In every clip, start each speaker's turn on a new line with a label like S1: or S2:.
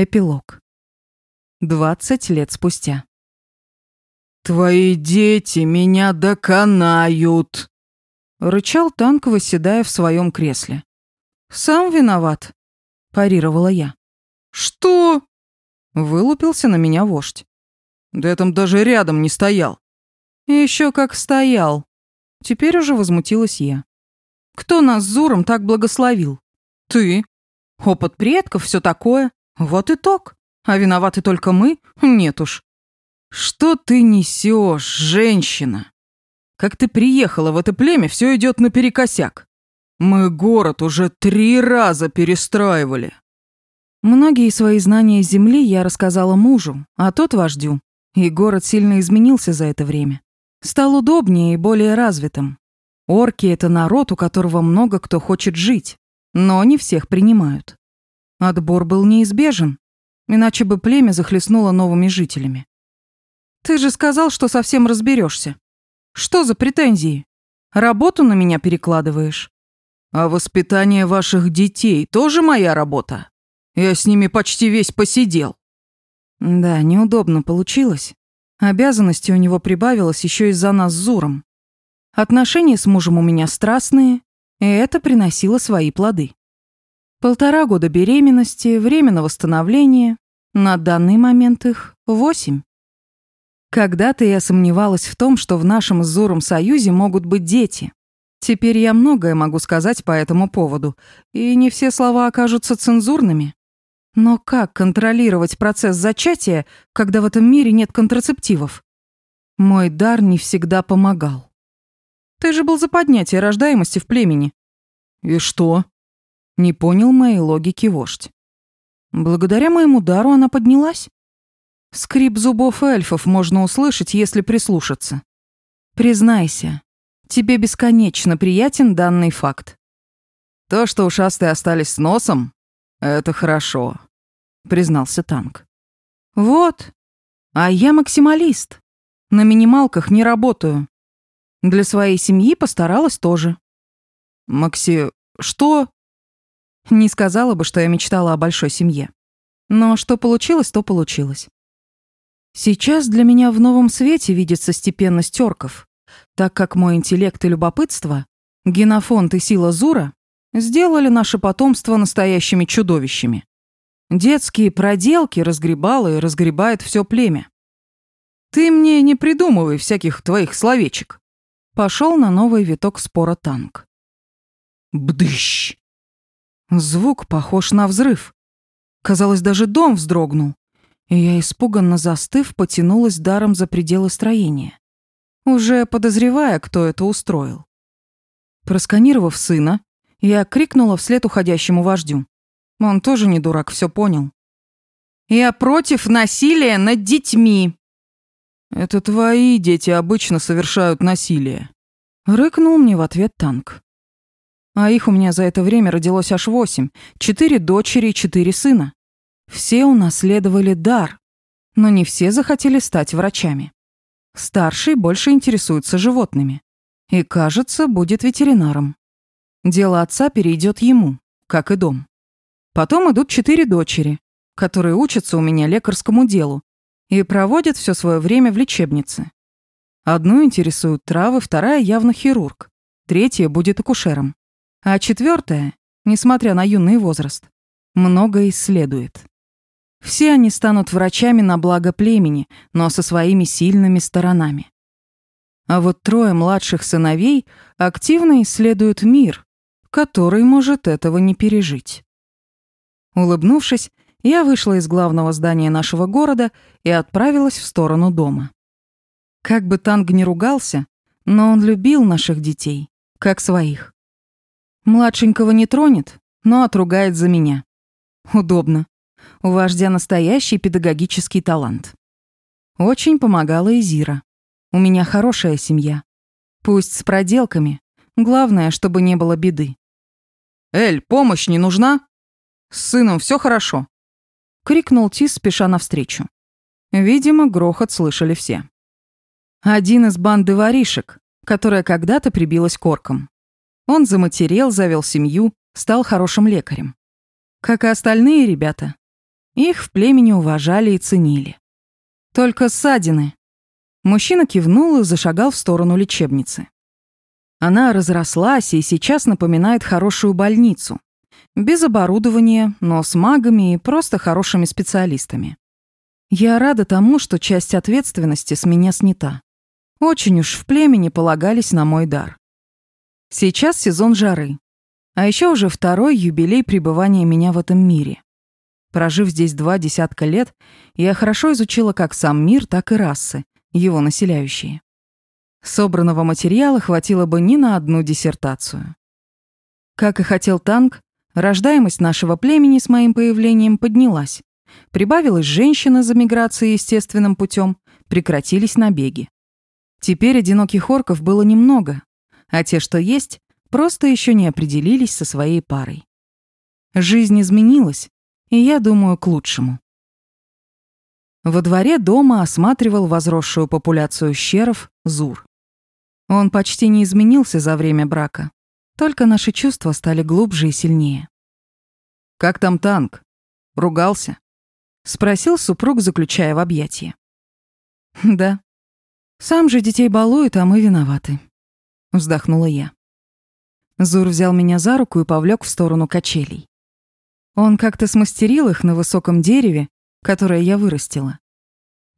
S1: Эпилог. 20 лет спустя.
S2: «Твои дети меня доконают!»
S1: — рычал танк, выседая в своем кресле. «Сам виноват», — парировала я.
S2: «Что?»
S1: — вылупился на меня вождь.
S2: «Да я там даже рядом не стоял».
S1: «Еще как стоял». Теперь уже возмутилась я. «Кто нас Зуром так благословил?»
S2: «Ты.
S1: Опыт предков, все такое. «Вот итог. А виноваты только мы? Нет уж».
S2: «Что ты несешь, женщина? Как ты приехала в это племя, все идет наперекосяк. Мы город уже три раза перестраивали».
S1: Многие свои знания земли я рассказала мужу, а тот вождю. И город сильно изменился за это время. Стал удобнее и более развитым. Орки — это народ, у которого много кто хочет жить, но не всех принимают. Отбор был неизбежен, иначе бы племя захлестнуло новыми жителями. Ты же сказал, что совсем разберешься. Что за претензии? Работу на меня перекладываешь?
S2: А воспитание ваших детей тоже моя работа. Я с ними почти весь посидел.
S1: Да, неудобно получилось. Обязанностей у него прибавилось еще из-за нас с Зуром. Отношения с мужем у меня страстные, и это приносило свои плоды. Полтора года беременности, временного восстановления. На данный момент их восемь. Когда-то я сомневалась в том, что в нашем с Зором союзе могут быть дети. Теперь я многое могу сказать по этому поводу, и не все слова окажутся цензурными. Но как контролировать процесс зачатия, когда в этом мире нет контрацептивов? Мой дар не всегда помогал. Ты же был за поднятие рождаемости в племени.
S2: И что?
S1: Не понял моей логики вождь. Благодаря моему дару она поднялась. Скрип зубов эльфов можно услышать, если прислушаться. Признайся, тебе бесконечно приятен данный факт.
S2: То, что ушастые остались с носом, это хорошо, признался танк.
S1: Вот. А я максималист. На минималках не работаю. Для своей семьи постаралась тоже.
S2: Макси, что?
S1: Не сказала бы, что я мечтала о большой семье. Но что получилось, то получилось. Сейчас для меня в новом свете видится степенность терков, так как мой интеллект и любопытство, генофонд и сила Зура сделали наше потомство настоящими чудовищами. Детские проделки разгребало и разгребает все племя.
S2: Ты мне не придумывай всяких твоих словечек.
S1: Пошел на новый виток спора танк.
S2: Бдыщ!
S1: Звук похож на взрыв. Казалось, даже дом вздрогнул. И я, испуганно застыв, потянулась даром за пределы строения, уже подозревая, кто это устроил. Просканировав сына, я крикнула вслед уходящему вождю. Он тоже не дурак, все понял. «Я против насилия над детьми!»
S2: «Это твои дети обычно совершают насилие», —
S1: рыкнул мне в ответ танк. А их у меня за это время родилось аж восемь. Четыре дочери и четыре сына. Все унаследовали дар. Но не все захотели стать врачами. Старший больше интересуется животными. И, кажется, будет ветеринаром. Дело отца перейдет ему, как и дом. Потом идут четыре дочери, которые учатся у меня лекарскому делу и проводят все свое время в лечебнице. Одну интересуют травы, вторая явно хирург, третья будет акушером. А четвертое, несмотря на юный возраст, многое исследует. Все они станут врачами на благо племени, но со своими сильными сторонами. А вот трое младших сыновей активно исследуют мир, который может этого не пережить. Улыбнувшись, я вышла из главного здания нашего города и отправилась в сторону дома. Как бы Танг не ругался, но он любил наших детей, как своих. Младшенького не тронет, но отругает за меня. Удобно. У вождя настоящий педагогический талант. Очень помогала Изира. У меня хорошая семья. Пусть с проделками. Главное, чтобы не было беды.
S2: «Эль, помощь не нужна? С сыном все хорошо?»
S1: — крикнул Тис, спеша навстречу. Видимо, грохот слышали все. Один из банды воришек, которая когда-то прибилась корком. Он заматерел, завел семью, стал хорошим лекарем. Как и остальные ребята. Их в племени уважали и ценили. Только ссадины. Мужчина кивнул и зашагал в сторону лечебницы. Она разрослась и сейчас напоминает хорошую больницу. Без оборудования, но с магами и просто хорошими специалистами. Я рада тому, что часть ответственности с меня снята. Очень уж в племени полагались на мой дар. Сейчас сезон жары. А еще уже второй юбилей пребывания меня в этом мире. Прожив здесь два десятка лет, я хорошо изучила как сам мир, так и расы, его населяющие. Собранного материала хватило бы не на одну диссертацию. Как и хотел танк, рождаемость нашего племени с моим появлением поднялась. Прибавилось женщин из-за миграции естественным путем, прекратились набеги. Теперь одиноких орков было немного, а те, что есть, просто еще не определились со своей парой. Жизнь изменилась, и я думаю, к лучшему. Во дворе дома осматривал возросшую популяцию щеров Зур. Он почти не изменился за время брака, только наши чувства стали глубже и сильнее.
S2: «Как там танк? Ругался?»
S1: — спросил супруг, заключая в объятия. «Да. Сам же детей балует, а мы виноваты», Вздохнула я. Зур взял меня за руку и повлек в сторону качелей. Он как-то смастерил их на высоком дереве, которое я вырастила.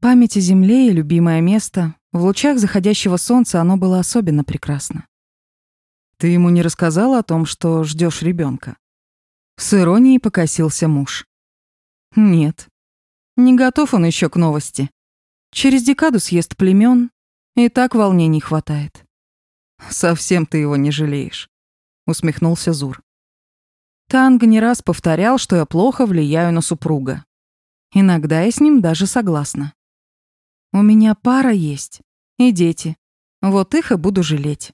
S1: Память о земле и любимое место, в лучах заходящего солнца оно было особенно прекрасно.
S2: Ты ему не рассказала о том, что ждешь ребенка?
S1: С иронией покосился муж. Нет. Не готов он еще к новости. Через декаду съест племен, и так волнений хватает.
S2: Совсем ты его не жалеешь», — усмехнулся Зур.
S1: Танг не раз повторял, что я плохо влияю на супруга. Иногда я с ним даже согласна. «У меня пара есть. И дети. Вот их и буду жалеть».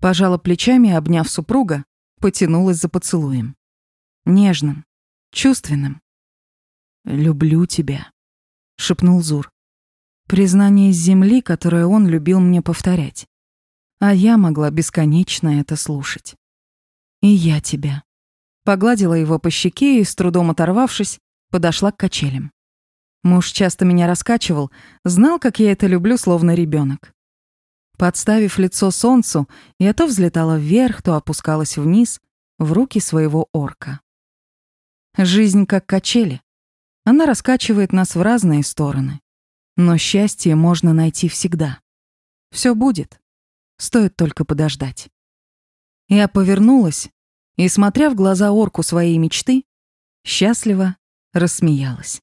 S1: Пожала плечами, обняв супруга, потянулась за поцелуем. Нежным, чувственным. «Люблю тебя», — шепнул Зур. Признание с земли, которое он любил мне повторять а я могла бесконечно это слушать. «И я тебя». Погладила его по щеке и, с трудом оторвавшись, подошла к качелям. Муж часто меня раскачивал, знал, как я это люблю, словно ребенок. Подставив лицо солнцу, я то взлетала вверх, то опускалась вниз, в руки своего орка. Жизнь как качели. Она раскачивает нас в разные стороны. Но счастье можно найти всегда. Все будет. Стоит только подождать. Я повернулась и, смотря в глаза орку своей мечты, счастливо рассмеялась.